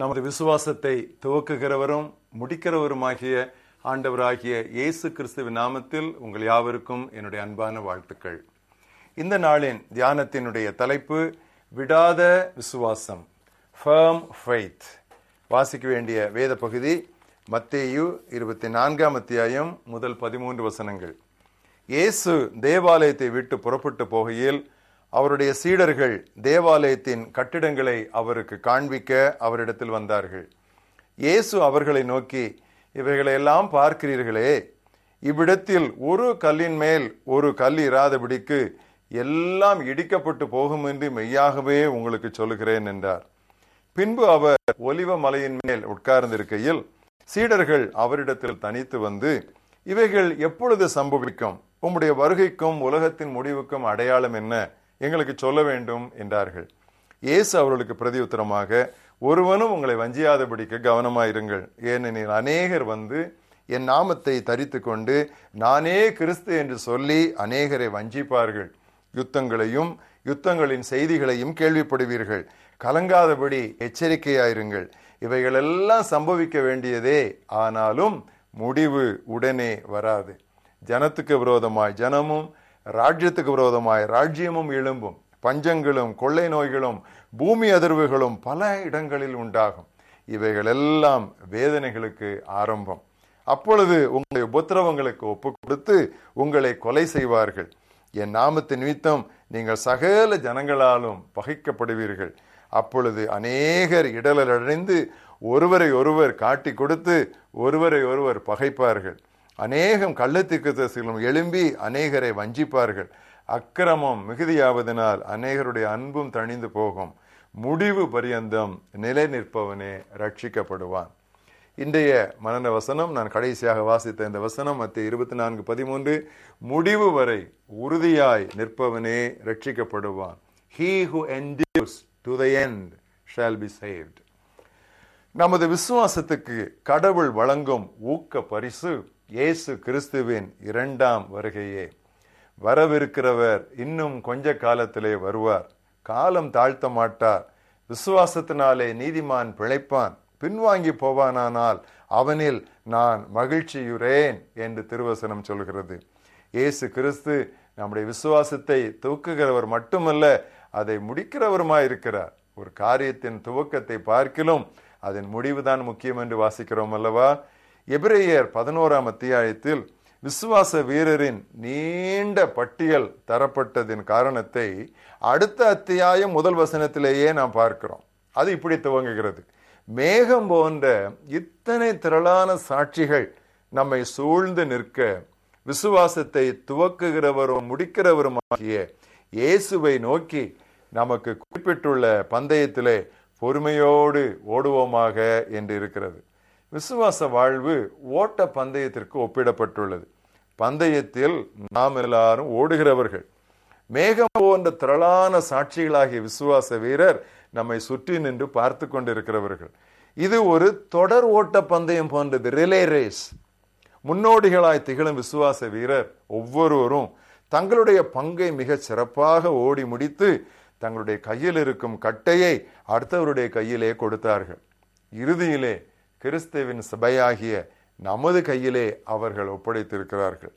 நமது விசுவாசத்தை துவக்குகிறவரும் முடிக்கிறவருமாகிய ஆண்டவராகிய இயேசு கிறிஸ்துவின் நாமத்தில் உங்கள் யாவருக்கும் என்னுடைய அன்பான வாழ்த்துக்கள். இந்த நாளின் தியானத்தினுடைய தலைப்பு விடாத விசுவாசம் ஃபேம் ஃபெய்த் வாசிக்க வேண்டிய வேத பகுதி மத்தேயு இருபத்தி நான்காம் அத்தியாயம் முதல் பதிமூன்று வசனங்கள். இயேசு தேவாலயத்தை விட்டு புறப்பட்டு போகையில் அவருடைய சீடர்கள் தேவாலயத்தின் கட்டிடங்களை அவருக்கு காண்பிக்க அவரிடத்தில் வந்தார்கள். இயேசு அவர்களை நோக்கி இவைகளையெல்லாம் பார்க்கிறீர்களே இவ்விடத்தில் ஒரு கல்லின் மேல் ஒரு கல் இராதபடிக்கு எல்லாம் இடிக்கப்பட்டு போகும் என்று மெய்யாகவே உங்களுக்கு சொல்லுகிறேன் என்றார். பின்பு அவர் ஒலிவ மலையின் மேல் உட்கார்ந்திருக்கையில் சீடர்கள் அவரிடத்தில் தனித்து வந்து இவைகள் எப்பொழுது சம்பவிக்கும்? உம்முடைய வருகைக்கும் உலகத்தின் முடிவுக்கும் அடையாளம் என்ன? எங்களுக்கு சொல்ல வேண்டும் என்றார்கள். இயேசு அவர்களுக்கு பிரதியுத்தரமாக ஒருவனும் உங்களை வஞ்சியாதபடிக்கு கவனமாயிருங்கள். ஏனெனில் அநேகர் வந்து என் நாமத்தை தரித்து கொண்டு நானே கிறிஸ்து என்று சொல்லி அநேகரை வஞ்சிப்பார்கள். யுத்தங்களையும் யுத்தங்களின் செய்திகளையும் கேள்விப்படுவீர்கள். கலங்காதபடி எச்சரிக்கையாயிருங்கள். இவைகளெல்லாம் சம்பவிக்க வேண்டியதே. ஆனாலும் முடிவு உடனே வராது. ஜனத்துக்கு விரோதமாய் ஜனமும் ராஜ்யத்துக்கு விரோதமாய் ராஜ்யமும் எழும்பும். பஞ்சங்களும் கொள்ளை நோய்களும் பூமி அதிர்வுகளும் பல இடங்களில் உண்டாகும். இவைகள் எல்லாம் வேதனைகளுக்கு ஆரம்பம். அப்பொழுது உங்களை உபத்திரவங்களுக்கு ஒப்பு கொடுத்து உங்களை கொலை செய்வார்கள். என் நாமத்தின் நிமித்தம் நீங்கள் சகல ஜனங்களாலும் பகைக்கப்படுவீர்கள். அப்பொழுது அநேகர் இடலடைந்து ஒருவரை ஒருவர் காட்டி கொடுத்து ஒருவரை ஒருவர் பகைப்பார்கள். அநேகம் கள்ளத்திற்கு எழும்பி அநேகரை வஞ்சிப்பார்கள். அக்கிரமம் மிகுதியாவதனால் அநேகருடைய அன்பும் தணிந்து போகும். முடிவு பரியந்தம் நிலை நிற்பவனே ரட்சிக்கப்படுவான். இன்றைய மனன வசனம் நான் கடைசியாக வாசித்த இந்த வசனம் மத்திய இருபத்தி நான்கு பதிமூன்று முடிவு வரை உறுதியாய் நிற்பவனே ரட்சிக்கப்படுவான். He who endures to the end shall be saved நமது விசுவாசத்துக்கு கடவுள் வழங்கும் ஊக்க பரிசு இயேசு கிறிஸ்துவின் இரண்டாம் வருகையே. வரவிருக்கிறவர் இன்னும் கொஞ்ச காலத்திலே வருவார். காலம் தாழ்த்த மாட்டார். விசுவாசத்தினாலே நீதிமான் பிழைப்பான். பின்வாங்கி போவானானால் அவனில் நான் மகிழ்ச்சியுறேன் என்று திருவசனம் சொல்கிறது. இயேசு கிறிஸ்து நம்முடைய விசுவாசத்தை துவக்குகிறவர் மட்டுமல்ல அதை முடிக்கிறவருமாயிருக்கிறார். ஒரு காரியத்தின் துவக்கத்தை பார்க்கிலும் அதன் முடிவுதான் முக்கியம் என்று வாசிக்கிறோம் அல்லவா? எபிரேயர் பதினோராம் அத்தியாயத்தில் விசுவாச வீரரின் நீண்ட பட்டியல் தரப்பட்டதின் காரணத்தை அடுத்த அத்தியாயம் முதல் வசனத்திலேயே நாம் பார்க்கிறோம். அது இப்படி துவங்குகிறது. மேகம் போன்ற இத்தனை திரளான சாட்சிகள் நம்மை சூழ்ந்து நிற்க விசுவாசத்தை துவக்குகிறவரும் முடிக்கிறவருமாகிய இயேசுவை நோக்கி நமக்கு குறிப்பிட்டுள்ள பந்தயத்திலே பொறுமையோடு ஓடுவோமாக என்று இருக்கிறது. விசுவாச வாழ்வு ஓட்ட பந்தயத்திற்கு ஒப்பிடப்பட்டுள்ளது. பந்தயத்தில் நாம் எல்லாரும் ஓடுகிறவர்கள். மேகம் போன்ற திரளான சாட்சிகளாகிய விசுவாச வீரர் நம்மை சுற்றி நின்று பார்த்து கொண்டிருக்கிறவர்கள். இது ஒரு தொடர் ஓட்ட பந்தயம் போன்றது ரிலே ரேஸ். முன்னோடிகளாய் திகழும் விசுவாச வீரர் ஒவ்வொருவரும் தங்களுடைய பங்கை மிக சிறப்பாக ஓடி முடித்து தங்களுடைய கையில் இருக்கும் கட்டையை அடுத்தவருடைய கையிலே கொடுத்தார்கள். இறுதியிலே கிறிஸ்துவின் சபையாகிய நமது கையிலே அவர்கள் ஒப்படைத்திருக்கிறார்கள்.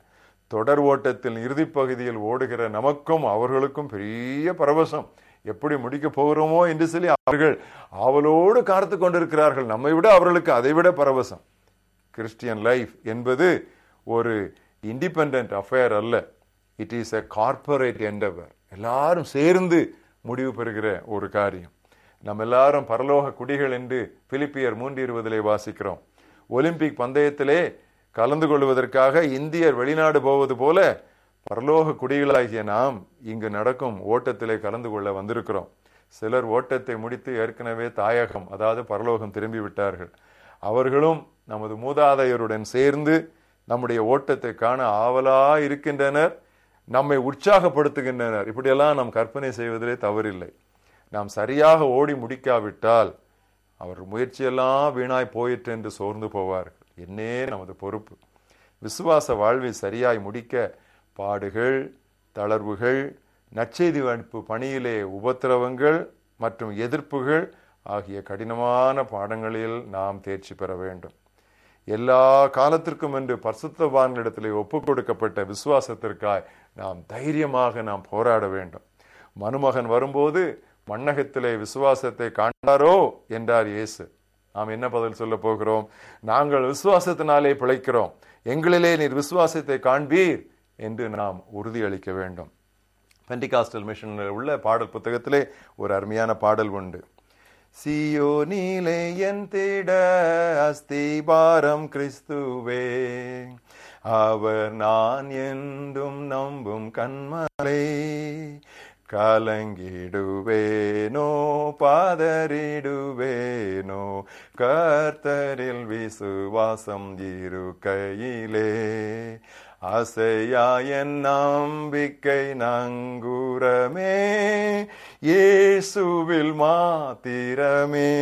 தொடர் ஓட்டத்தில் இறுதி பகுதியில் ஓடுகிற நமக்கும் அவர்களுக்கும் பெரிய பரவசம். எப்படி முடிக்க போகிறோமோ என்று சொல்லி அவர்கள் ஆவலோடு காத்து கொண்டிருக்கிறார்கள். நம்மை விட அவர்களுக்கு அதை விட பரவசம். கிறிஸ்டியன் லைஃப் என்பது ஒரு இண்டிபெண்ட் அஃபேர் அல்ல. It is a corporate endeavour எல்லாரும் சேர்ந்து முடிவு பெறுகிற ஒரு காரியம். நம்ம எல்லாரும் பரலோக குடிகள் என்று பிலிப்பியர் மூன்று இருபதிலே வாசிக்கிறோம். ஒலிம்பிக் பந்தயத்திலே கலந்து கொள்வதற்காக இந்தியர் வெளிநாடு போவது போல பரலோக குடிகளாகிய நாம் இங்கு நடக்கும் ஓட்டத்திலே கலந்து கொள்ள வந்திருக்கிறோம். சிலர் ஓட்டத்தை முடித்து ஏற்கனவே தாயகம் அதாவது பரலோகம் திரும்பி விட்டார்கள் அவர்களும் நமது மூதாதையருடன் சேர்ந்து நம்முடைய ஓட்டத்தை காண ஆவலா இருக்கின்றனர் நம்மை உற்சாகப்படுத்துகின்றனர். இப்படியெல்லாம் நாம் கற்பனை செய்வதிலே தவறில்லை. நாம் சரியாக ஓடி முடிக்காவிட்டால் அவர் முயற்சியெல்லாம் வீணாய் போயிற்று என்று சோர்ந்து போவார்கள். என்னே நமது பொறுப்பு. விசுவாச வாழ்வை சரியாய் முடிக்க பாடுகள் தளர்வுகள் நற்செய்தி அனுப்பு பணியிலே உபத்திரவங்கள் மற்றும் எதிர்ப்புகள் ஆகிய கடினமான பாடங்களில் நாம் தேர்ச்சி பெற வேண்டும். எல்லா காலத்திற்கும் என்று பரிசுத்தவான்களிடத்திலே ஒப்பு கொடுக்கப்பட்ட விசுவாசத்திற்காய் நாம் தைரியமாக நாம் போராட வேண்டும். மனுமகன் வரும்போது மண்ணகத்திலே விசுவாசத்தை காண்டாரோ என்றார் இயேசு. நாம் என்ன பதில் சொல்ல போகிறோம்? நாங்கள் விசுவாசத்தினாலே பிழைக்கிறோம். எங்களிலே நீர் விசுவாசத்தை காண்பீர் என்று நாம் உறுதியளிக்க வேண்டும். பெண்டிகாஸ்டல் மிஷனில் உள்ள பாடல் புத்தகத்திலே ஒரு அருமையான பாடல் உண்டு. சியோ நீலே என் தேட அஸ்திபாரம் கிறிஸ்துவே அவர் நான் என்றும் நம்பும் கண்மலை கலங்கிடுவேனோ பாதரிடுவேனோ கர்த்தரில் விசுவாசம் இருக்கையிலே அசையா என் நம்பிக்கை நங்குரமே இயேசுவில் மாத்திரமே.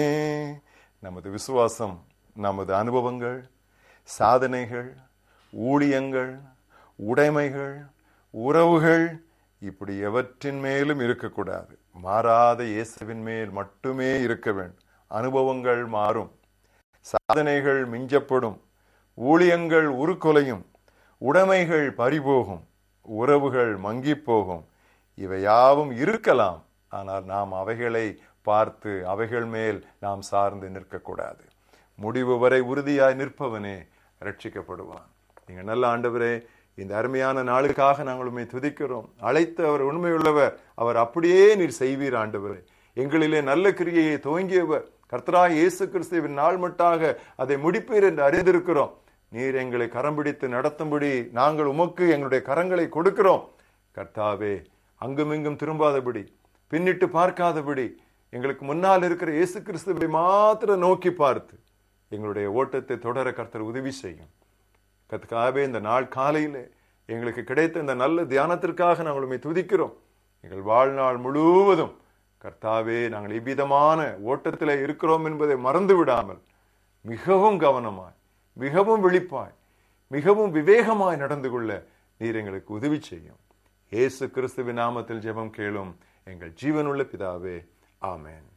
நமது விசுவாசம் நமது அனுபவங்கள் சாதனைகள் ஊழியங்கள் உடைமைகள் உறவுகள் இப்படி எவற்றின் மேலும் இருக்கக்கூடாது. மாறாத இயேசுவின் மேல் மட்டுமே இருக்க வேண்டும். அனுபவங்கள் மாறும். சாதனைகள் மிஞ்சப்படும். ஊழியங்கள் உருக்கொலையும். உடைமைகள் பறிபோகும். உறவுகள் மங்கி போகும் இவை யாவும் இருக்கலாம். ஆனால் நாம் அவைகளை பார்த்து அவைகள் மேல் நாம் சார்ந்து நிற்கக்கூடாது. முடிவு வரை உறுதியாய் நிற்பவனே ரட்சிக்கப்படுவான். நீங்கள் நல்ல ஆண்டவரே இந்த அருமையான நாளுக்காக நாங்கள் உண்மை துதிக்கிறோம். அழைத்து அவர் உண்மையுள்ளவர். அவர் அப்படியே நீர் செய்வீர் ஆண்டவர். எங்களிலே நல்ல கிரியையை துவங்கியவர். கர்த்தராக இயேசு கிறிஸ்துவின் நாள் மட்டாக அதை முடிப்பீர் என்று அறிந்திருக்கிறோம். நீர் எங்களை கரம் பிடித்து நடத்தும்படி நாங்கள் உமக்கு எங்களுடைய கரங்களை கொடுக்கிறோம். கர்த்தாவே அங்குமிங்கும் திரும்பாதபடி பின்னிட்டு பார்க்காதபடி எங்களுக்கு முன்னால் இருக்கிற இயேசு கிறிஸ்துவை மாத்திர நோக்கி பார்த்து எங்களுடைய ஓட்டத்தை தொடர கர்த்தர் உதவி செய்யும். கத்துக்காகவே இந்த நாள் காலையிலே எங்களுக்கு கிடைத்த இந்த நல்ல தியானத்திற்காக நாங்கள் உண்மை துதிக்கிறோம். எங்கள் வாழ்நாள் முழுவதும் கர்த்தாவே நாங்கள் இவ்விதமான ஓட்டத்தில் இருக்கிறோம் என்பதை மறந்து விடாமல் மிகவும் கவனமாய் மிகவும் விழிப்பாய் மிகவும் விவேகமாய் நடந்து கொள்ள நீர் எங்களுக்கு உதவி செய்யும். ஏசு கிறிஸ்துவின் நாமத்தில் ஜெபம் கேளும் எங்கள் ஜீவனுள்ள பிதாவே ஆமேன்.